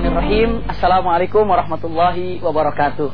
Bismillahirrahmanirrahim. Assalamualaikum warahmatullahi wabarakatuh.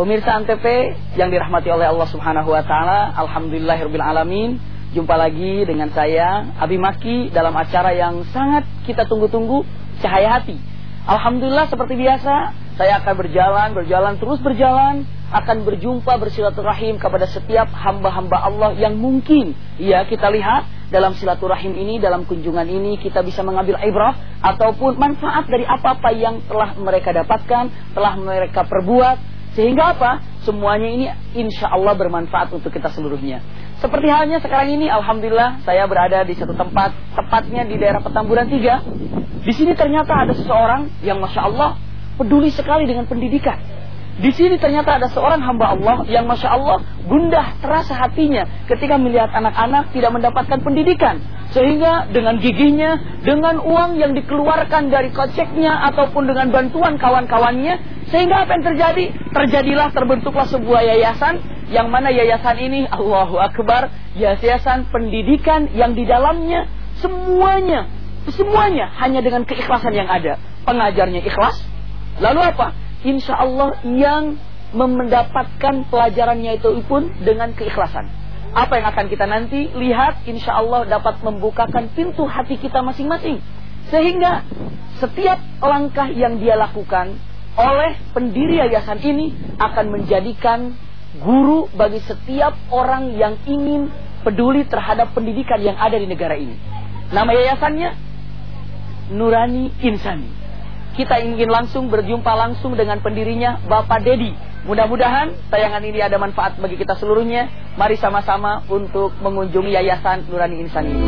Pemirsa Antv yang dirahmati oleh Allah subhanahu wa ta'ala Alhamdulillahirrahmanirrahim Jumpa lagi dengan saya Abi Maki dalam acara yang sangat kita tunggu-tunggu Cahaya Hati. Alhamdulillah seperti biasa Saya akan berjalan, berjalan, terus berjalan Akan berjumpa bersilaturahim kepada setiap hamba-hamba Allah yang mungkin. Ya kita lihat dalam silaturahim ini, dalam kunjungan ini kita bisa mengambil ibrah ataupun manfaat dari apa-apa yang telah mereka dapatkan, telah mereka perbuat, sehingga apa? Semuanya ini insya Allah bermanfaat untuk kita seluruhnya. Seperti halnya sekarang ini, Alhamdulillah saya berada di satu tempat, tepatnya di daerah Petamburan 3. Di sini ternyata ada seseorang yang Masya Allah peduli sekali dengan pendidikan. Di sini ternyata ada seorang hamba Allah yang masya Allah gundah terasa hatinya ketika melihat anak-anak tidak mendapatkan pendidikan. Sehingga dengan gigihnya, dengan uang yang dikeluarkan dari koceknya ataupun dengan bantuan kawan-kawannya, sehingga apa yang terjadi? Terjadilah terbentuklah sebuah yayasan yang mana yayasan ini Allahu Akbar, yayasan pendidikan yang di dalamnya semuanya semuanya hanya dengan keikhlasan yang ada. Pengajarnya ikhlas. Lalu apa? Insya Allah yang mendapatkan pelajarannya itu pun dengan keikhlasan. Apa yang akan kita nanti lihat insya Allah dapat membukakan pintu hati kita masing-masing. Sehingga setiap langkah yang dia lakukan oleh pendiri yayasan ini akan menjadikan guru bagi setiap orang yang ingin peduli terhadap pendidikan yang ada di negara ini. Nama yayasannya Nurani Insani kita ingin langsung berjumpa langsung dengan pendirinya Bapak Dedi. Mudah-mudahan tayangan ini ada manfaat bagi kita seluruhnya. Mari sama-sama untuk mengunjungi Yayasan Nurani Insan ini.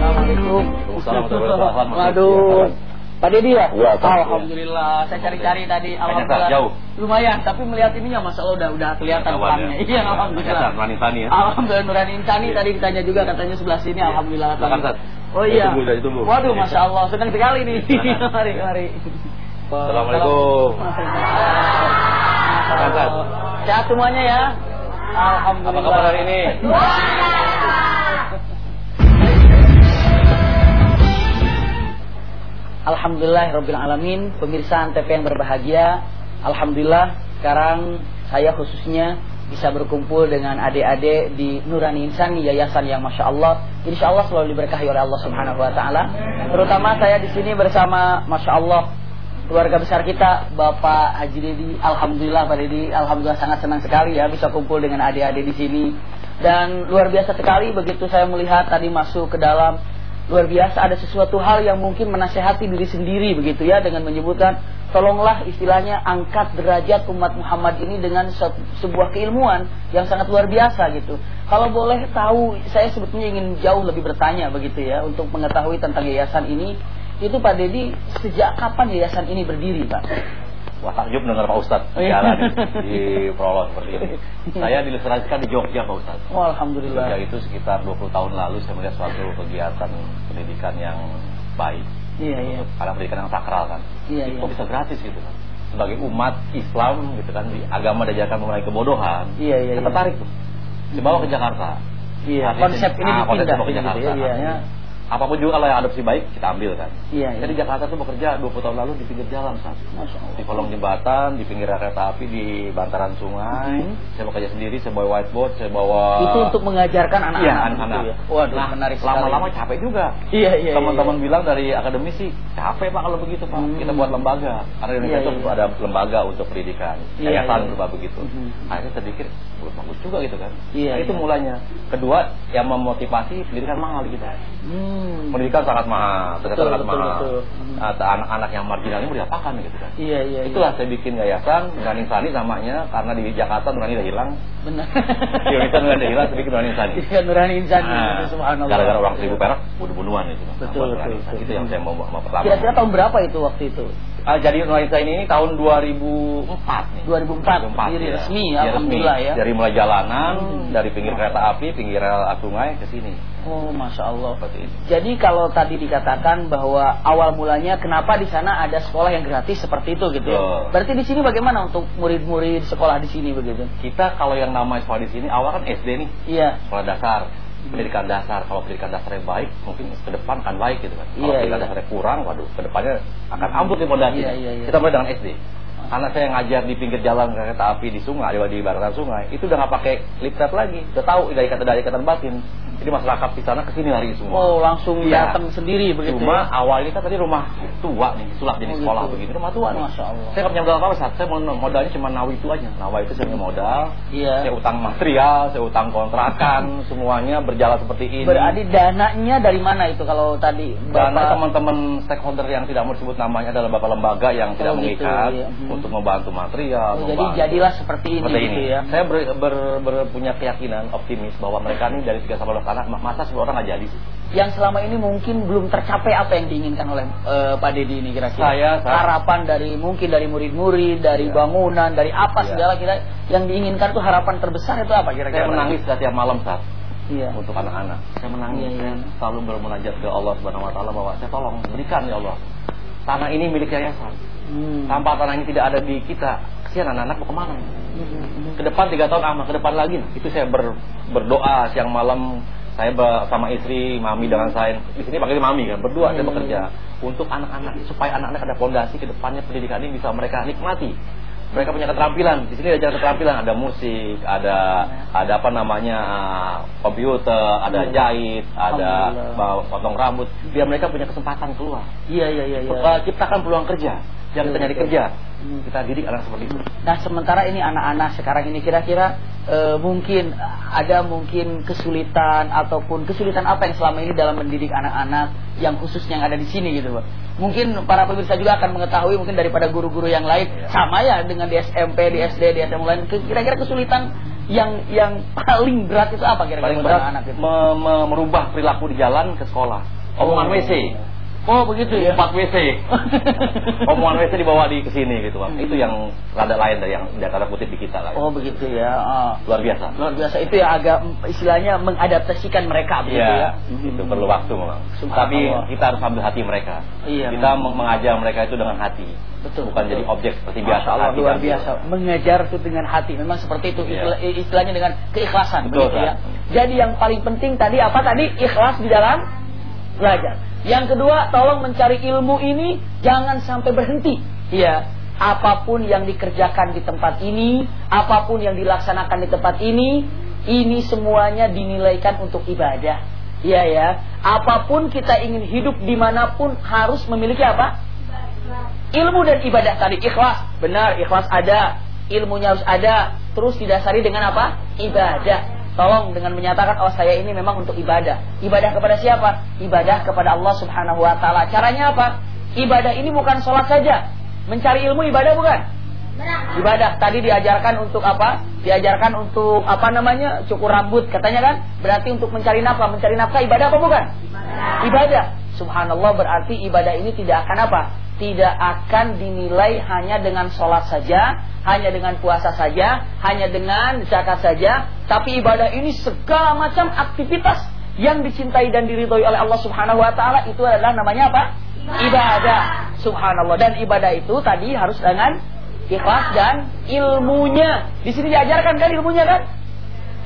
Assalamualaikum. Assalamualaikum. Waduh. Pak Dedi ya? Ya, Alhamdulillah. Saya cari-cari tadi. Alhamdulillah. Jauh. Lumayan, tapi melihat ininya Masya Allah udah udah kelihatan pelannya. Ya. Iya, Alhamdulillah. Nurani Insani ya. Alhamdulillah Nurani Insani ya. tadi ditanya juga katanya sebelah sini. Alhamdulillah. Silakan, Oh iya. Tunggu, tunggu. Waduh, Masya Allah. Senang sekali nih. mari, mari. Assalamualaikum. Silakan, Sehat semuanya ya. Alhamdulillah. Apa kabar hari ini? Alhamdulillah Rabbil Alamin Pemirsa Antv yang berbahagia Alhamdulillah sekarang saya khususnya bisa berkumpul dengan adik-adik di Nurani Insan Yayasan yang Masya Allah. Insya Allah selalu diberkahi oleh Allah Subhanahu Wa Taala. Terutama saya di sini bersama Masya Allah keluarga besar kita Bapak Haji Dedi. Alhamdulillah Pak Dedi. Alhamdulillah sangat senang sekali ya bisa kumpul dengan adik-adik di sini. Dan luar biasa sekali begitu saya melihat tadi masuk ke dalam luar biasa ada sesuatu hal yang mungkin menasehati diri sendiri begitu ya dengan menyebutkan tolonglah istilahnya angkat derajat umat Muhammad ini dengan sebuah keilmuan yang sangat luar biasa gitu. Kalau boleh tahu saya sebetulnya ingin jauh lebih bertanya begitu ya untuk mengetahui tentang yayasan ini itu Pak Dedi sejak kapan yayasan ini berdiri Pak? Wah takjub dengar Pak Ustadz oh, iya. jalan di prolog seperti ini. Saya dileserasikan di Jogja Pak Ustadz. Oh, Alhamdulillah. Jogja itu sekitar 20 tahun lalu saya melihat suatu kegiatan pendidikan yang baik. Iya, iya. Karena pendidikan yang sakral kan. Iya, iya. bisa gratis gitu kan. Sebagai umat Islam gitu kan di agama diajarkan mengenai kebodohan. Iya, iya. Saya tertarik tuh. Dibawa ke Jakarta. Iya, konsep ini ah, konsep dipindah ke Jakarta. gitu ya. Iya, iya apa pun juga kalau yang adopsi baik kita ambil kan. Iya, iya. Jadi Jakarta tuh bekerja 20 tahun lalu di pinggir jalan saat di kolong jembatan, di pinggir kereta api, di bantaran sungai. Hmm. Saya bekerja sendiri, saya bawa whiteboard, saya bawa. Itu untuk mengajarkan anak-anak. Iya, anak-anak. ya. Waduh, nah, menarik Lama-lama capek juga. Iya, iya. Teman-teman iya, bilang dari akademisi capek pak kalau begitu pak. Hmm. Kita buat lembaga. Karena di Indonesia iya, itu iya. ada lembaga untuk pendidikan. Iya, Yayasan iya. begitu. Hmm. Akhirnya saya pikir bagus juga gitu kan. Iya, nah, itu iya. mulanya. Kedua, yang memotivasi pendidikan mahal gitu. Hmm. Pendidikan sangat mahal, Betul, sangat betul, mahal. betul. Atau anak-anak yang marginal ini mau diapakan gitu kan? Iya, iya. Itulah iya. saya bikin yayasan Nurani Insani namanya karena di Jakarta Nurani udah hilang. benar. Di Indonesia Nurani udah hilang, saya bikin Nurani Insani. Iya, Nurani Insan. Nah, subhanallah. gara-gara orang seribu perak bunuh-bunuhan itu. Betul, betul, Insani. betul. Itu yang saya mau mau pertama. Kira-kira tahun berapa itu waktu itu? Ah, jadi Nurani Insani ini tahun 2004 nih. 2004, diri ya. resmi, Iya, alhamdulillah ya. Dari mulai jalanan, Hmm. dari pinggir kereta api, pinggir rel sungai ke sini. Oh, masya Allah. Jadi kalau tadi dikatakan bahwa awal mulanya kenapa di sana ada sekolah yang gratis seperti itu gitu ya? Berarti di sini bagaimana untuk murid-murid sekolah di sini begitu? Kita kalau yang namanya sekolah di sini awal kan SD nih, Iya. sekolah dasar, pendidikan dasar. Kalau pendidikan dasarnya baik, mungkin ke depan akan baik gitu kan. Kalau Iya, pendidikan iya. dasarnya kurang, waduh, ke depannya akan ambruk nih pondasi. Iya, iya, iya. Kita mulai dengan SD. Anak saya ngajar di pinggir jalan kereta api di sungai, di baratan sungai, itu udah nggak pakai lipsat lagi, udah tahu dari kata dari ikatan batin. Jadi masyarakat di sana ke sini lari semua. Oh, langsung Iya. datang sendiri begitu Cuma ya? awal ini kan tadi rumah tua nih, sulap jadi Oh, sekolah gitu. begini, rumah tua nih. Masya Allah. Saya nggak punya modal apa-apa, Sat. saya mau- modalnya cuma nawi itu aja. Nawa itu saya punya modal, Iya. saya utang material, saya utang kontrakan, semuanya berjalan seperti ini. Berarti dananya dari mana itu kalau tadi Bapak teman-teman stakeholder yang tidak mau disebut namanya adalah bapak lembaga yang tidak Oh, gitu, mengikat iya. Hmm. untuk membantu material. Oh, jadi membantu. jadilah seperti ini Seperti gitu ini. ya. Saya ber, ber- ber- punya keyakinan optimis bahwa mereka ini dari 3 sampai 12 anak masa 10 orang nggak jadi. Yang selama ini mungkin belum tercapai apa yang diinginkan oleh eh, Pak Dedi ini kira-kira. Saya, saya- harapan dari mungkin dari murid-murid, dari Iya. bangunan, dari apa Iya. segala kita yang diinginkan tuh harapan terbesar itu apa kira-kira? Saya menangis setiap malam saat Iya. untuk anak-anak. Saya menangis. Iya, iya. Saya selalu bermunajat ke Allah Subhanahu wa taala bahwa saya tolong berikan ya Allah. Tanah ini milik yayasan. Hmm. Tanpa tanah ini tidak ada di kita, kesian anak-anak mau ke mana? Hmm. Ke depan tiga tahun aman, ke depan lagi. Itu saya ber- berdoa siang malam. Saya sama istri, mami dengan saya. Di sini pakai mami kan, berdua saya Hmm. bekerja untuk anak-anak supaya anak-anak ada fondasi ke depannya pendidikan ini bisa mereka nikmati. Mereka punya keterampilan. Di sini ada jalan keterampilan, ada musik, ada ada apa namanya uh, komputer, ada Hmm. jahit, ada potong rambut. Biar mereka punya kesempatan keluar. Iya iya iya. iya. Ciptakan peluang kerja. Jangan kita nyari kerja. Hmm. Kita didik anak seperti itu. Nah sementara ini anak-anak sekarang ini kira-kira eh, mungkin ada mungkin kesulitan ataupun kesulitan apa yang selama ini dalam mendidik anak-anak yang khususnya yang ada di sini gitu Pak. Mungkin para pemirsa juga akan mengetahui mungkin daripada guru-guru yang lain Iya. sama ya dengan di SMP, di SD, di SMA lain. Kira-kira kesulitan yang yang paling berat itu apa kira-kira paling buat berat anak-anak itu? me- me- merubah perilaku di jalan ke sekolah. Omongan Oh. WC, Oh begitu ya. empat WC, omongan WC dibawa di ke sini gitu bang. Hmm. Itu yang rada lain dari yang di tanda kutip di kita lah. Oh begitu ya. Ah. Luar biasa. Luar biasa itu ya agak istilahnya mengadaptasikan mereka begitu ya. Iya, itu perlu waktu memang. Tapi kita harus ambil hati mereka. Iya, Kita memang. meng- mengajar mereka itu dengan hati. Betul, Bukan betul. jadi objek seperti biasa. Masya Allah, luar biasa. Mengejar itu dengan hati. Memang seperti itu Iya. istilah- istilahnya dengan keikhlasan Betul, begitu ya. Jadi yang paling penting tadi apa tadi? Ikhlas di dalam belajar. Yang kedua, tolong mencari ilmu ini jangan sampai berhenti. Iya. Apa pun yang dikerjakan di tempat ini, apa pun yang dilaksanakan di tempat ini, ini semuanya dinilaikan untuk ibadah. Iya ya. Apa pun kita ingin hidup di mana pun harus memiliki apa? Ilmu dan ibadah tadi ikhlas, benar ikhlas ada, ilmunya harus ada, terus didasari dengan apa? Ibadah. Tolong dengan menyatakan oh saya ini memang untuk ibadah. Ibadah kepada siapa? Ibadah kepada Allah Subhanahu wa taala. Caranya apa? Ibadah ini bukan sholat saja. Mencari ilmu ibadah bukan? Ibadah tadi diajarkan untuk apa? Diajarkan untuk apa namanya? Cukur rambut katanya kan? Berarti untuk mencari nafkah. Mencari nafkah ibadah apa bukan? Ibadah. Subhanallah berarti ibadah ini tidak akan apa? Tidak akan dinilai hanya dengan sholat saja, hanya dengan puasa saja, hanya dengan zakat saja. Tapi ibadah ini segala macam aktivitas yang dicintai dan diridhoi oleh Allah Subhanahu Wa Taala itu adalah namanya apa? Ibadah. Subhanallah dan ibadah itu tadi harus dengan ikhlas dan ilmunya. Di sini diajarkan kan ilmunya kan?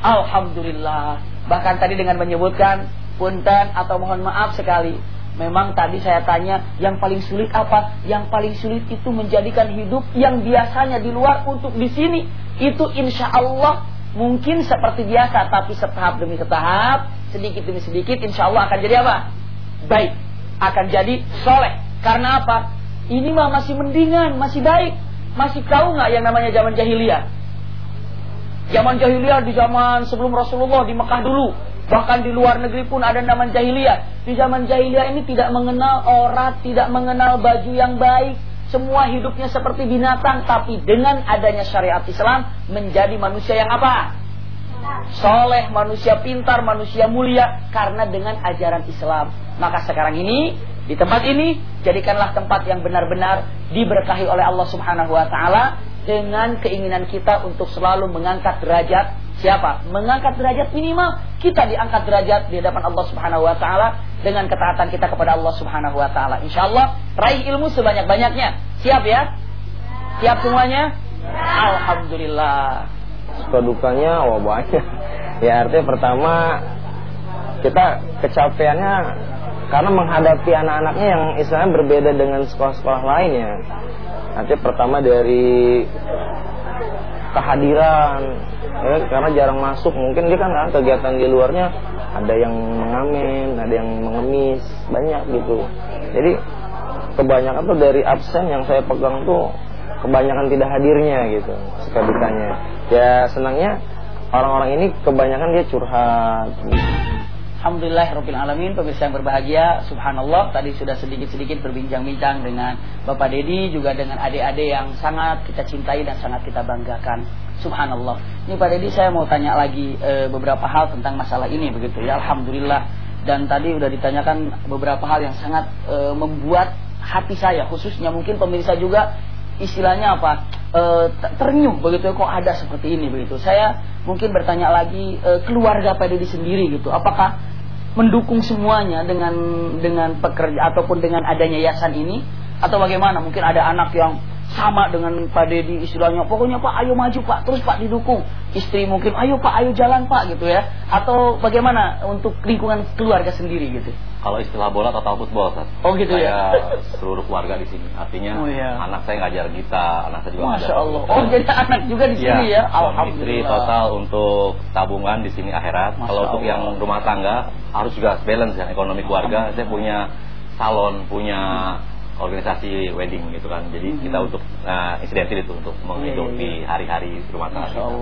Alhamdulillah. Bahkan tadi dengan menyebutkan punten atau mohon maaf sekali. Memang tadi saya tanya yang paling sulit apa? Yang paling sulit itu menjadikan hidup yang biasanya di luar untuk di sini. Itu insya Allah mungkin seperti biasa tapi setahap demi setahap, sedikit demi sedikit insya Allah akan jadi apa? Baik, akan jadi soleh. Karena apa? Ini mah masih mendingan, masih baik. Masih tahu nggak yang namanya zaman jahiliyah? Zaman jahiliyah di zaman sebelum Rasulullah di Mekah dulu. Bahkan di luar negeri pun ada nama jahiliyah. Di zaman jahiliyah ini tidak mengenal orang, tidak mengenal baju yang baik. Semua hidupnya seperti binatang. Tapi dengan adanya syariat Islam menjadi manusia yang apa? Soleh, manusia pintar, manusia mulia. Karena dengan ajaran Islam. Maka sekarang ini, di tempat ini, jadikanlah tempat yang benar-benar diberkahi oleh Allah Subhanahu Wa Taala dengan keinginan kita untuk selalu mengangkat derajat siapa? Mengangkat derajat minimal kita diangkat derajat di hadapan Allah Subhanahu wa taala dengan ketaatan kita kepada Allah Subhanahu wa taala. Insyaallah raih ilmu sebanyak-banyaknya. Siap ya? Siap semuanya? Alhamdulillah. Suka dukanya wah banyak. Ya artinya pertama kita kecapeannya karena menghadapi anak-anaknya yang istilahnya berbeda dengan sekolah-sekolah lainnya. Artinya pertama dari kehadiran. Ya, karena jarang masuk. Mungkin dia kan kan kegiatan di luarnya ada yang mengamen ada yang mengemis banyak gitu. Jadi kebanyakan tuh dari absen yang saya pegang tuh kebanyakan tidak hadirnya gitu sekadikanya ya senangnya orang-orang ini kebanyakan dia curhat Alhamdulillah Rabbil Alamin. Pemirsa yang berbahagia Subhanallah. Tadi sudah sedikit-sedikit berbincang-bincang Dengan Bapak Dedi Juga dengan adik-adik yang sangat kita cintai Dan sangat kita banggakan. Subhanallah. Ini Pak Dedi saya mau tanya lagi e, Beberapa hal tentang masalah ini begitu ya. Alhamdulillah. Dan tadi sudah ditanyakan Beberapa hal yang sangat e, membuat Hati saya khususnya mungkin pemirsa juga Istilahnya apa? E, Ternyuh begitu Kok ada seperti ini begitu. Saya mungkin bertanya lagi e, Keluarga Pak Dedi sendiri gitu. Apakah mendukung semuanya dengan dengan pekerja ataupun dengan adanya yayasan ini? Atau bagaimana? Mungkin ada anak yang sama dengan Pak Dedi istilahnya. Pokoknya Pak ayo maju Pak. Terus Pak didukung. Istri mungkin ayo Pak ayo jalan Pak gitu ya. Atau bagaimana untuk lingkungan keluarga sendiri gitu. Kalau istilah bola total football Sas. oh gitu saya ya seluruh keluarga di sini. Artinya oh, iya. anak saya ngajar gitar anak saya juga Masya Allah. oh jadi anak juga di sini ya, ya. Alhamdulillah istri total untuk tabungan di sini akhirat. Masya kalau untuk Allah. yang rumah tangga harus juga balance ya ekonomi keluarga. Saya punya salon punya organisasi wedding gitu kan. Jadi hmm. kita untuk uh, insidentil itu untuk menghidupi iya, iya. hari-hari rumah tangga kita.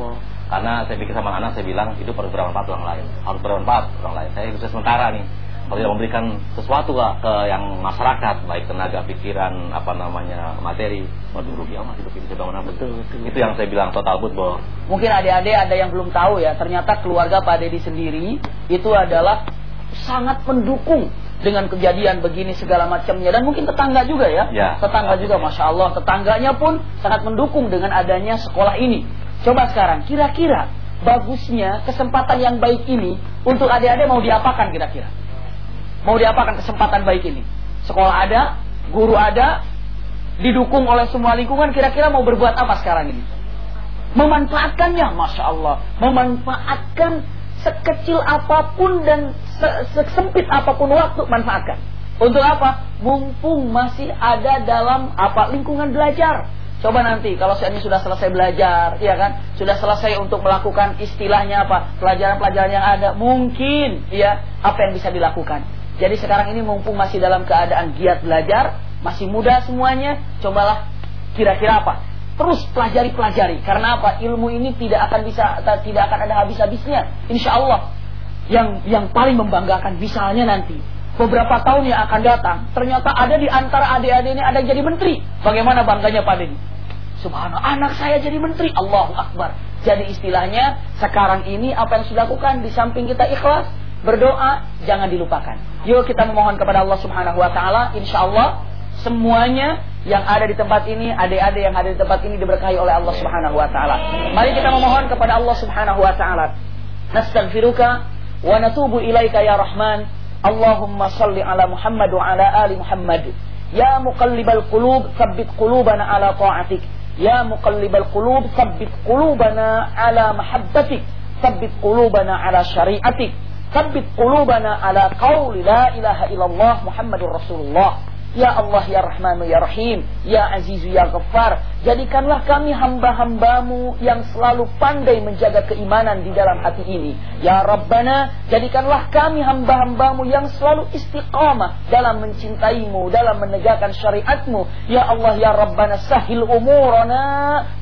Karena saya pikir sama anak saya bilang itu harus bermanfaat orang lain, harus bermanfaat orang lain. Saya bisa sementara nih kalau tidak memberikan sesuatu ke, ke yang masyarakat baik tenaga pikiran apa namanya materi waduh rugi amat hidup ini sudah betul, betul, itu yang saya bilang total football mungkin adik-adik ada yang belum tahu ya ternyata keluarga Pak Dedi sendiri itu adalah sangat mendukung dengan kejadian begini segala macamnya. Dan mungkin tetangga juga ya, ya. Tetangga juga masya Allah. Tetangganya pun sangat mendukung dengan adanya sekolah ini. Coba sekarang kira-kira bagusnya kesempatan yang baik ini untuk adik-adik mau diapakan kira-kira? Mau diapakan kesempatan baik ini? Sekolah ada guru ada didukung oleh semua lingkungan kira-kira mau berbuat apa sekarang ini? Memanfaatkannya masya Allah. Memanfaatkan sekecil apa pun dan sesempit apa pun waktu manfaatkan. Untuk apa? Mumpung masih ada dalam apa lingkungan belajar. Coba nanti kalau saya ini sudah selesai belajar, ya kan? Sudah selesai untuk melakukan istilahnya apa? Pelajaran-pelajaran yang ada, mungkin ya apa yang bisa dilakukan. Jadi sekarang ini mumpung masih dalam keadaan giat belajar, masih muda semuanya, cobalah kira-kira apa? Terus pelajari-pelajari. Karena apa? Ilmu ini tidak akan bisa tidak akan ada habis-habisnya. Insya Allah. Yang yang paling membanggakan misalnya nanti beberapa tahun yang akan datang ternyata ada di antara adik-adik ini ada yang jadi menteri. Bagaimana bangganya Pak Denny? Subhanallah, anak saya jadi menteri. Allahu Akbar. Jadi istilahnya sekarang ini apa yang sudah lakukan di samping kita ikhlas, berdoa, jangan dilupakan. Yuk kita memohon kepada Allah Subhanahu wa taala, insyaallah semuanya yang ada di tempat ini, adik-adik yang ada di tempat ini diberkahi oleh Allah Subhanahu wa taala. Mari kita memohon kepada Allah Subhanahu wa taala. Nastaghfiruka wa natubu ilaika ya Rahman. Allahumma salli ala Muhammad wa ala ali Muhammad. Ya muqallibal qulub, tsabbit qulubana ala ta'atik. Ya muqallibal qulub, tsabbit qulubana ala mahabbatik. Tsabbit qulubana ala syariatik. Tsabbit qulubana ala qawli la ilaha illallah Muhammadur Rasulullah. Ya Allah ya Rahmanu ya Rahim. Ya Azizu ya Ghaffar. Jadikanlah kami hamba-hambamu yang selalu pandai menjaga keimanan di dalam hati ini. Ya Rabbana Jadikanlah kami hamba-hambamu yang selalu istiqamah dalam mencintaimu Dalam menegakkan syariatmu. Ya Allah ya Rabbana sahil umurana.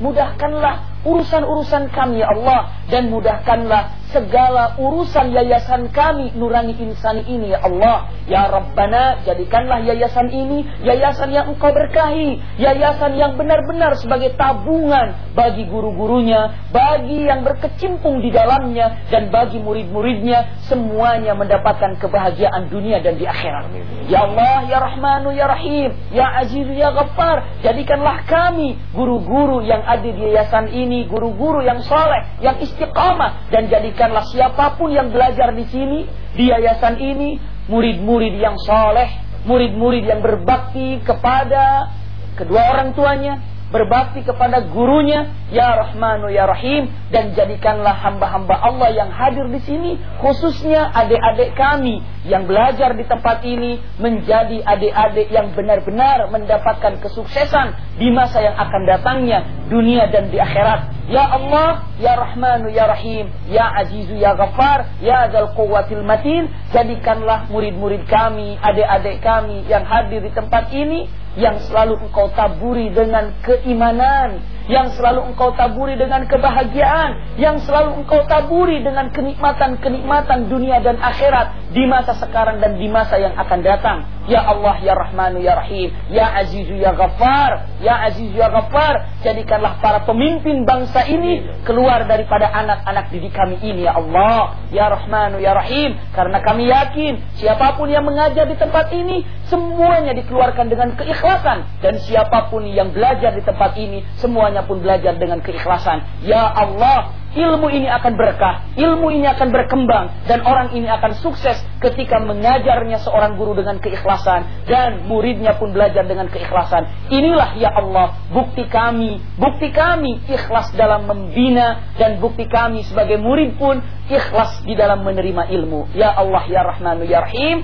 Mudahkanlah urusan-urusan kami ya Allah. Dan mudahkanlah segala urusan yayasan kami Nurani Insani ini ya Allah. Ya Rabbana jadikanlah yayasan ini Yayasan yang engkau berkahi. Yayasan yang benar-benar sebagai tabungan Bagi guru-gurunya Bagi yang berkecimpung di dalamnya Dan bagi murid-muridnya Semuanya mendapatkan kebahagiaan dunia dan di akhirat. Ya Allah Ya Rahmanu Ya Rahim Ya Aziz Ya Ghaffar Jadikanlah kami guru-guru yang ada di yayasan ini Guru-guru yang soleh Yang istiqamah Dan jadikan jadikanlah siapa pun yang belajar di sini, di yayasan ini, murid-murid yang soleh, murid-murid yang berbakti kepada kedua orang tuanya, berbakti kepada gurunya, ya Rahmanu ya Rahim dan jadikanlah hamba-hamba Allah yang hadir di sini khususnya adik-adik kami yang belajar di tempat ini menjadi adik-adik yang benar-benar mendapatkan kesuksesan di masa yang akan datangnya dunia dan di akhirat. Ya Allah, ya Rahmanu ya Rahim, ya Azizu ya Ghaffar, ya Dzal Quwwatil Matin, jadikanlah murid-murid kami, adik-adik kami yang hadir di tempat ini yang selalu engkau taburi dengan keimanan, yang selalu engkau taburi dengan kebahagiaan, yang selalu engkau taburi dengan kenikmatan-kenikmatan dunia dan akhirat di masa sekarang dan di masa yang akan datang. Ya Allah, Ya Rahmanu, Ya Rahim, Ya Azizu, Ya Ghaffar, Ya Azizu, Ya Ghaffar, jadikanlah para pemimpin bangsa ini keluar daripada anak-anak didik kami ini, Ya Allah, Ya Rahmanu, Ya Rahim, karena kami yakin siapa pun yang mengajar di tempat ini, semuanya dikeluarkan dengan keikhlasan, dan siapa pun yang belajar di tempat ini, semuanya pun belajar dengan keikhlasan. Ya Allah, ilmu ini akan berkah, ilmu ini akan berkembang, dan orang ini akan sukses ketika mengajarnya seorang guru dengan keikhlasan, dan muridnya pun belajar dengan keikhlasan. Inilah ya Allah, bukti kami, bukti kami ikhlas dalam membina, dan bukti kami sebagai murid pun ikhlas di dalam menerima ilmu. Ya Allah, ya Rahmanu, ya Rahim,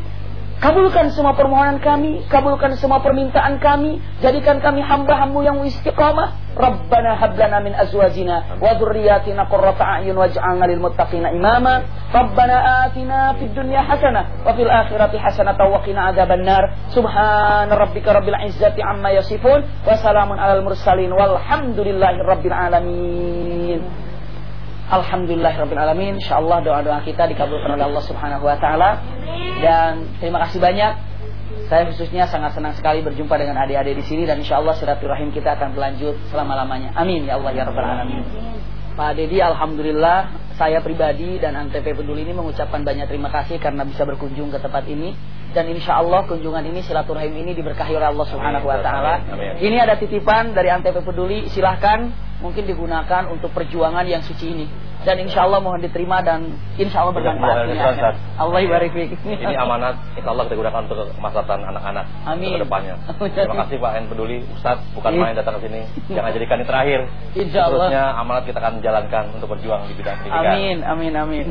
Kabulkan semua permohonan kami, kabulkan semua permintaan kami, jadikan kami hamba-hambamu yang istiqamah. Rabbana hablana min azwajina wa dzurriyyatina qurrata a'yun waj'alna lil muttaqina imama. Rabbana atina fid dunya hasanah wa fil akhirati hasanah wa qina adzabannar. Subhana rabbika rabbil izzati amma yasifun wa salamun alal mursalin walhamdulillahi rabbil alamin. Alhamdulillahirrahmanirrahim InsyaAllah doa-doa kita dikabulkan oleh Allah subhanahu wa ta'ala. Dan terima kasih banyak. Saya khususnya sangat senang sekali berjumpa dengan adik-adik di sini Dan insyaAllah silaturahim kita akan berlanjut selama-lamanya. Amin ya Allah ya Rabbal Alamin. Pak Dedi Alhamdulillah Saya pribadi dan Antv Peduli ini mengucapkan banyak terima kasih Karena bisa berkunjung ke tempat ini. Dan insya Allah kunjungan ini silaturahim ini diberkahi oleh Allah Subhanahu Wa Taala. Ini ada titipan dari Antv Peduli, silahkan mungkin digunakan untuk perjuangan yang suci ini. Dan insya Allah mohon diterima dan insya Allah bermanfaat Allah ibarik ini amanat insya Allah kita gunakan untuk kemaslahatan anak-anak Amin. ke depannya. Terima kasih Pak yang peduli. Ustaz bukan iya. main datang ke sini. Jangan jadikan ini terakhir. Insya Allah. Terusnya amanat kita akan jalankan untuk berjuang di bidang pendidikan. Amin amin amin.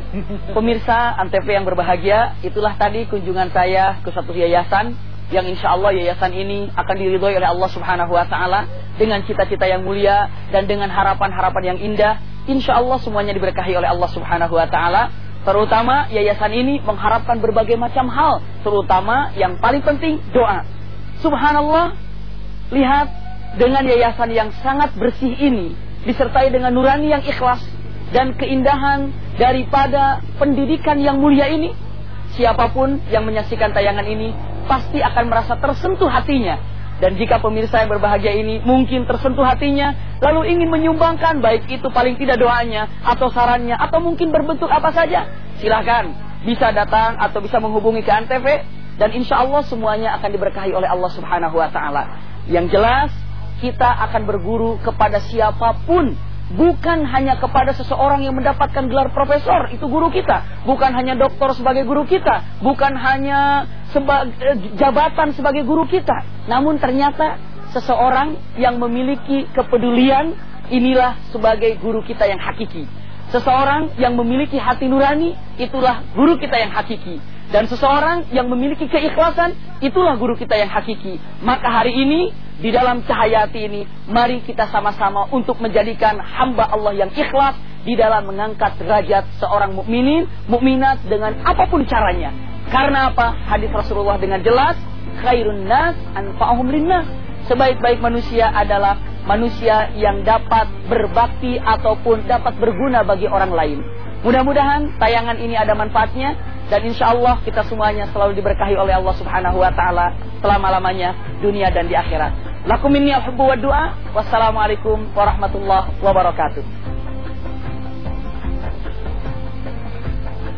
Pemirsa Antv yang berbahagia itulah tadi kunjungan saya ke satu yayasan yang insya Allah yayasan ini akan diridhoi oleh Allah Subhanahu Wa Taala dengan cita-cita yang mulia dan dengan harapan-harapan yang indah. Insya Allah semuanya diberkahi oleh Allah Subhanahu Wa Taala. Terutama yayasan ini mengharapkan berbagai macam hal, terutama yang paling penting doa. Subhanallah, lihat dengan yayasan yang sangat bersih ini disertai dengan nurani yang ikhlas dan keindahan daripada pendidikan yang mulia ini. Siapa pun yang menyaksikan tayangan ini pasti akan merasa tersentuh hatinya. Dan jika pemirsa yang berbahagia ini mungkin tersentuh hatinya, lalu ingin menyumbangkan baik itu paling tidak doanya, atau sarannya, atau mungkin berbentuk apa saja, silahkan bisa datang atau bisa menghubungi ke Antv, dan insya Allah semuanya akan diberkahi oleh Allah Subhanahu Wa Taala. Yang jelas kita akan berguru kepada siapa pun Bukan hanya kepada seseorang yang mendapatkan gelar profesor, itu guru kita. Bukan hanya doktor sebagai guru kita. Bukan hanya seba eh, jabatan sebagai guru kita. Namun ternyata seseorang yang memiliki kepedulian, inilah sebagai guru kita yang hakiki. Seseorang yang memiliki hati nurani, itulah guru kita yang hakiki. Dan seseorang yang memiliki keikhlasan, itulah guru kita yang hakiki. Maka hari ini di dalam cahaya hati ini, mari kita sama-sama untuk menjadikan hamba Allah yang ikhlas di dalam mengangkat derajat seorang mukminin, mukminat dengan apa pun caranya. Karena apa? Hadis Rasulullah dengan jelas, khairun nas anfa'uhum linnas. Sebaik-baik manusia adalah manusia yang dapat berbakti ataupun dapat berguna bagi orang lain. Mudah-mudahan tayangan ini ada manfaatnya dan insya Allah kita semuanya selalu diberkahi oleh Allah Subhanahu Wa Taala selama lamanya dunia dan di akhirat. Lakum minni al wa du'a. Wassalamualaikum warahmatullahi wabarakatuh.